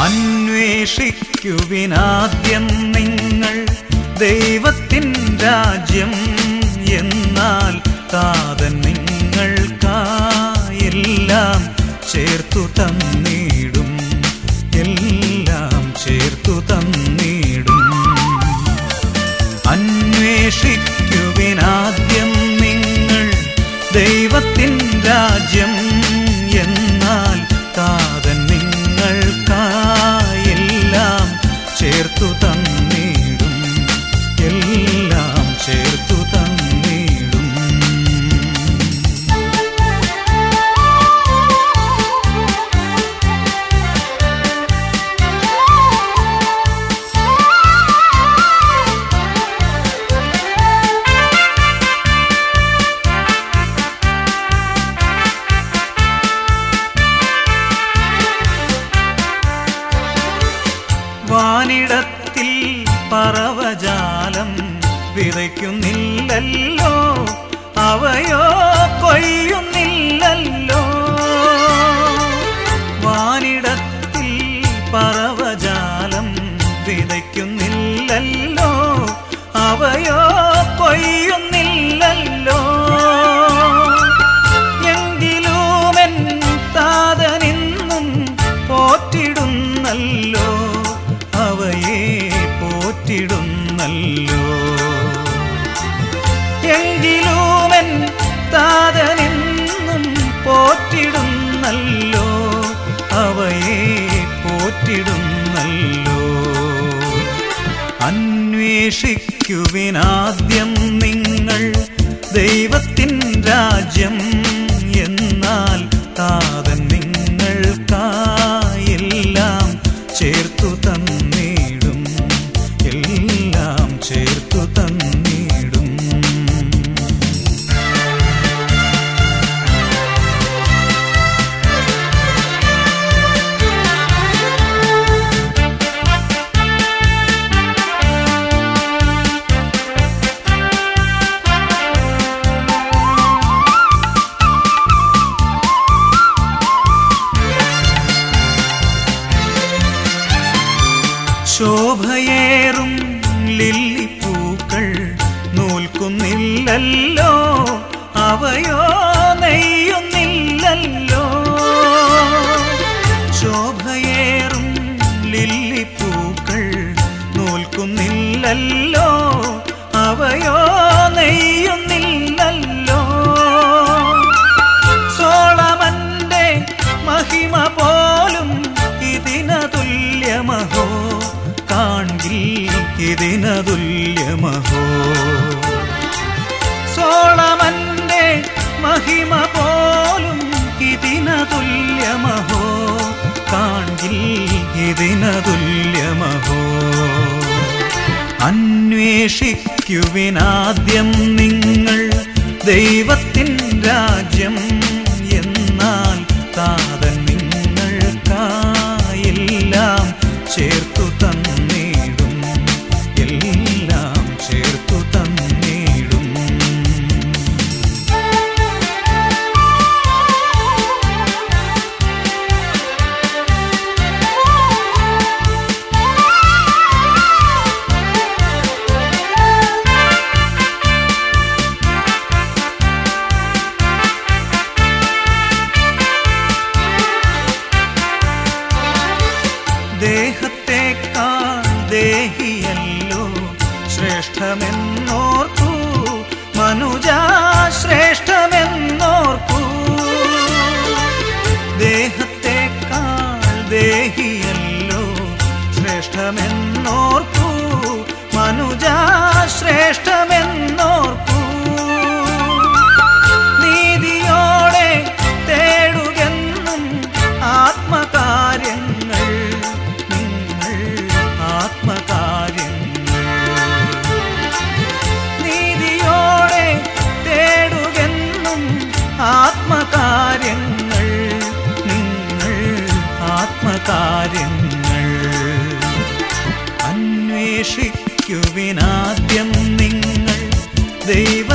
അന്വേഷിക്കുവിനാദ്യം നിങ്ങൾ ദൈവത്തിൻ രാജ്യം എന്നാൽ താതൻ നിങ്ങൾക്കായെല്ലാം ചേർത്തു തന്നിടും. എല്ലാം ചേർത്തു തന്നിടും. അന്വേഷിക്കും ചേർത്തു തന്നിടും വിതയ്ക്കുന്നില്ലല്ലോ അവയോ കൊയ്യുന്നില്ലല്ലോ. വാനിടത്തിൽ പറവജാലം വിതയ്ക്കുന്നില്ലല്ലോ അന്വേഷിക്കുവിനാദ്യം നിങ്ങൾ ദൈവത്തിൻ രാജ്യം നൂൽക്കുന്നില്ലല്ലോ അവയോ നെയ്യുന്നില്ലല്ലോ. ശോഭയേറും ലില്ലിപ്പൂക്കൾ നോൽക്കുന്നില്ലല്ലോ. അവയോ നെയ്യുന്നില്ലല്ലോ. സോളമന്റെ മഹിമ പോലും ഇതിനതുല്യമഹോ. കാണിൽ ഇതിനതുല്യമഹോ മഹിമ പോലും ഇതിന തുല്യമഹോ കാണി ഇതിന തുല്യമഹോ അന്വേഷിക്കുവിനാദ്യം നിങ്ങൾ ദൈവത്തിൻ രാജ്യം എന്നാൽ താതൻ നിങ്ങൾക്കായെല്ലാം ചേർത്തു ശ്രേഷ്ഠമെന്നോർക്കൂ മനുജ ശ്രേഷ്ഠമെന്നോർക്കൂ ദേഹത്തെക്കാൾ ദേഹിയല്ലോ ശ്രേഷ്ഠമെന്നോർക്കൂ മനുജ ശ്രേഷ്ഠമെന്നോർക്കൂ ആത്മകാര്യങ്ങൾ. നിങ്ങൾ ആത്മകാര്യങ്ങൾ. അന്വേഷിക്കുവിനാദ്യം നിങ്ങൾ ദൈവ